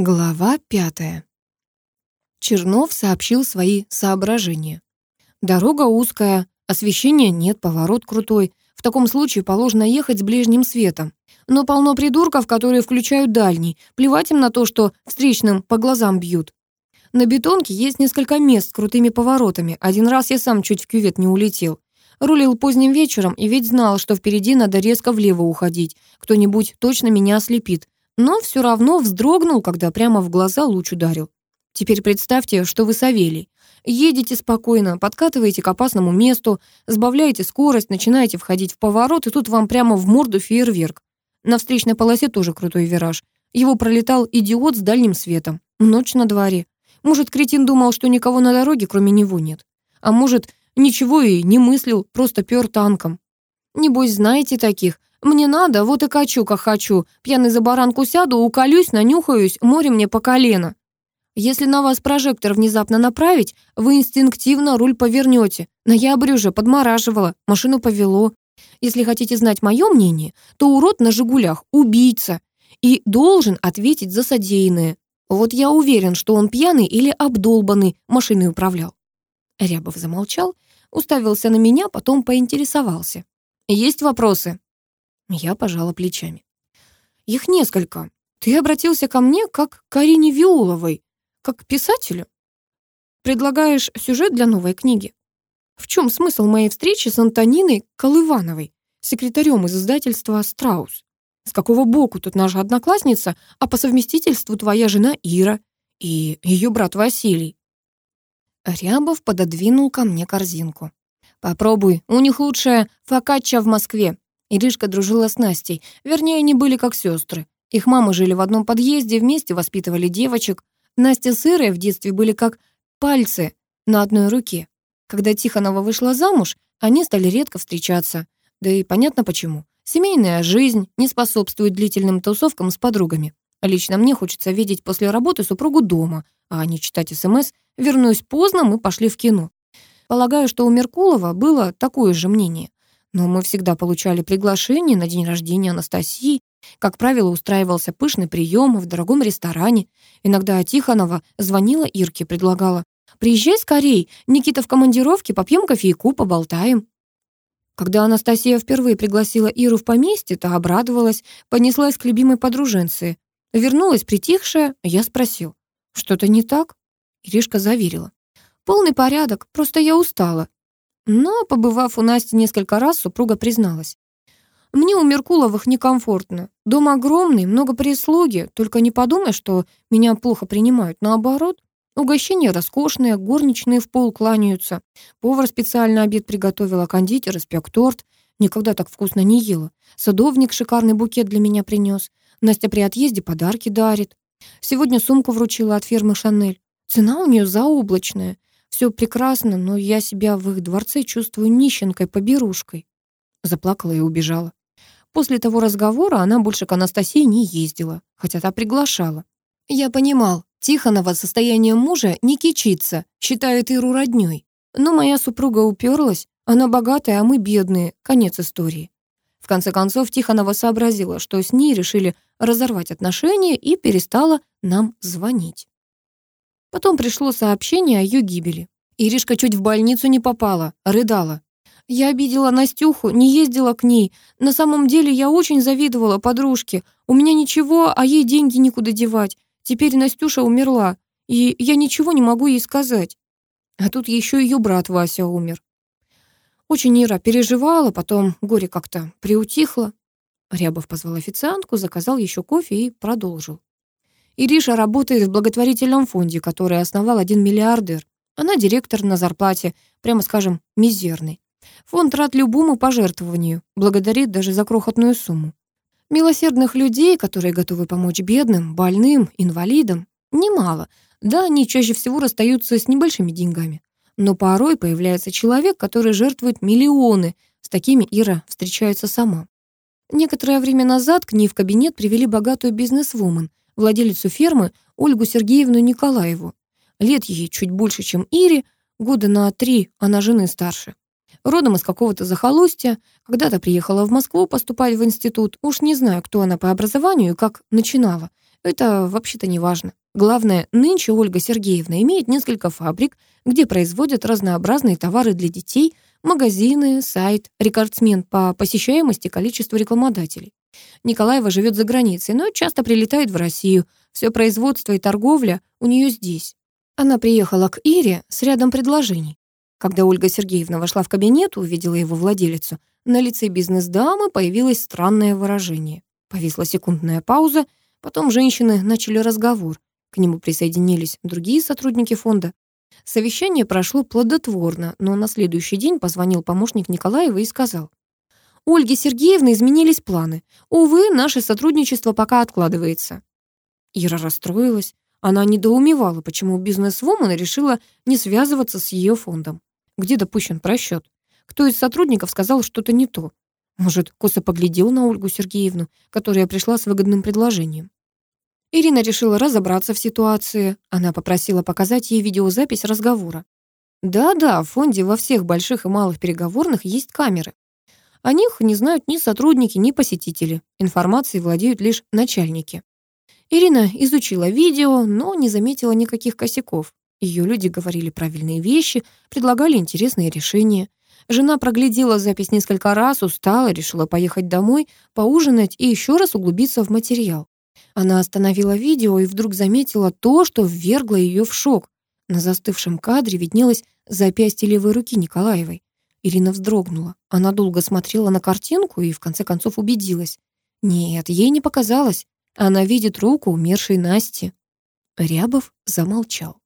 Глава пятая. Чернов сообщил свои соображения. Дорога узкая, освещения нет, поворот крутой. В таком случае положено ехать с ближним светом. Но полно придурков, которые включают дальний. Плевать им на то, что встречным по глазам бьют. На бетонке есть несколько мест с крутыми поворотами. Один раз я сам чуть в кювет не улетел. Рулил поздним вечером и ведь знал, что впереди надо резко влево уходить. Кто-нибудь точно меня ослепит но все равно вздрогнул, когда прямо в глаза луч ударил. Теперь представьте, что вы Савелий. Едете спокойно, подкатываете к опасному месту, сбавляете скорость, начинаете входить в поворот, и тут вам прямо в морду фейерверк. На встречной полосе тоже крутой вираж. Его пролетал идиот с дальним светом. Ночь на дворе. Может, кретин думал, что никого на дороге, кроме него, нет. А может, ничего и не мыслил, просто пёр танком. Небось, знаете таких, мне надо, вот и качу, как хочу. Пьяный за баранку сяду, уколюсь, нанюхаюсь, море мне по колено. Если на вас прожектор внезапно направить, вы инстинктивно руль повернете. Ноябрь уже подмораживало, машину повело. Если хотите знать мое мнение, то урод на «Жигулях» — убийца и должен ответить за содеянное. Вот я уверен, что он пьяный или обдолбанный машиной управлял». Рябов замолчал, уставился на меня, потом поинтересовался. «Есть вопросы?» Я пожала плечами. «Их несколько. Ты обратился ко мне как к Карине Виуловой, как к писателю. Предлагаешь сюжет для новой книги. В чем смысл моей встречи с Антониной Колывановой, секретарем из издательства «Страус»? С какого боку тут наша одноклассница, а по совместительству твоя жена Ира и ее брат Василий?» Рябов пододвинул ко мне корзинку. «Попробуй, у них лучшая фокачча в Москве. Иришка дружила с Настей, вернее, они были как сестры. Их мамы жили в одном подъезде, вместе воспитывали девочек. Настя с Ирой в детстве были как пальцы на одной руке. Когда Тихонова вышла замуж, они стали редко встречаться. Да и понятно почему. Семейная жизнь не способствует длительным тусовкам с подругами. Лично мне хочется видеть после работы супругу дома, а не читать СМС «Вернусь поздно, мы пошли в кино». Полагаю, что у Меркулова было такое же мнение. Но мы всегда получали приглашение на день рождения Анастасии. Как правило, устраивался пышный прием в дорогом ресторане. Иногда Тихонова звонила Ирке, предлагала «Приезжай скорей, Никита в командировке, попьем кофейку, поболтаем». Когда Анастасия впервые пригласила Иру в поместье, то обрадовалась, понеслась к любимой подруженце. Вернулась притихшая, я спросил, «Что-то не так?» Иришка заверила. «Полный порядок, просто я устала. Но, побывав у Насти несколько раз, супруга призналась. «Мне у Меркуловых некомфортно. Дом огромный, много прислуги. Только не подумай, что меня плохо принимают. Наоборот, угощения роскошные, горничные в пол кланяются. Повар специально обед приготовила, кондитер испек торт. Никогда так вкусно не ела. Садовник шикарный букет для меня принес. Настя при отъезде подарки дарит. Сегодня сумку вручила от фирмы «Шанель». Цена у нее заоблачная. Все прекрасно, но я себя в их дворце чувствую нищенкой-поберушкой». Заплакала и убежала. После того разговора она больше к Анастасии не ездила, хотя та приглашала. Я понимал, Тихонова состояние мужа не кичится, считает Иру роднёй. Но моя супруга уперлась, она богатая, а мы бедные, конец истории. В конце концов, Тихонова сообразила, что с ней решили разорвать отношения и перестала нам звонить. Потом пришло сообщение о ее гибели. Иришка чуть в больницу не попала, рыдала. Я обидела Настюху, не ездила к ней. На самом деле я очень завидовала подружке. У меня ничего, а ей деньги никуда девать. Теперь Настюша умерла, и я ничего не могу ей сказать. А тут еще ее брат Вася умер. Очень Ира переживала, потом горе как-то приутихло. Рябов позвал официантку, заказал еще кофе и продолжил. Ириша работает в благотворительном фонде, который основал один миллиардер. Она директор на зарплате, прямо скажем, мизерный. Фонд рад любому пожертвованию, благодарит даже за крохотную сумму. Милосердных людей, которые готовы помочь бедным, больным, инвалидам, немало. Да, они чаще всего расстаются с небольшими деньгами. Но порой появляется человек, который жертвует миллионы. С такими Ира встречается сама. Некоторое время назад к ней в кабинет привели богатую бизнесвумен, владелицу фермы Ольгу Сергеевну Николаеву. Лет ей чуть больше, чем Ире, года на три она жены старше. Родом из какого-то захолустья, когда-то приехала в Москву поступать в институт. Уж не знаю, кто она по образованию и как начинала. Это вообще-то не важно. Главное, нынче Ольга Сергеевна имеет несколько фабрик, где производят разнообразные товары для детей, магазины, сайт, рекордсмен по посещаемости количеству рекламодателей. Николаева живет за границей, но часто прилетает в Россию. Все производство и торговля у нее здесь. Она приехала к Ире с рядом предложений. Когда Ольга Сергеевна вошла в кабинет, увидела его владелицу, на лице бизнес-дамы появилось странное выражение. Повисла секундная пауза, потом женщины начали разговор. К нему присоединились другие сотрудники фонда. Совещание прошло плодотворно, но на следующий день позвонил помощник Николаева и сказал. Ольги Сергеевны изменились планы. Увы, наше сотрудничество пока откладывается. Ира расстроилась. Она недоумевала, почему бизнес-вумен решила не связываться с ее фондом. Где допущен просчет? Кто из сотрудников сказал что-то не то? Может, косо поглядел на Ольгу Сергеевну, которая пришла с выгодным предложением. Ирина решила разобраться в ситуации. Она попросила показать ей видеозапись разговора. Да-да, в фонде во всех больших и малых переговорных есть камеры. О них не знают ни сотрудники, ни посетители. Информацией владеют лишь начальники. Ирина изучила видео, но не заметила никаких косяков. Ее люди говорили правильные вещи, предлагали интересные решения. Жена проглядела запись несколько раз, устала, решила поехать домой, поужинать и еще раз углубиться в материал. Она остановила видео и вдруг заметила то, что ввергло ее в шок. На застывшем кадре виднелось запястье левой руки Николаевой. Ирина вздрогнула. Она долго смотрела на картинку и в конце концов убедилась. Нет, ей не показалось. Она видит руку умершей Насти. Рябов замолчал.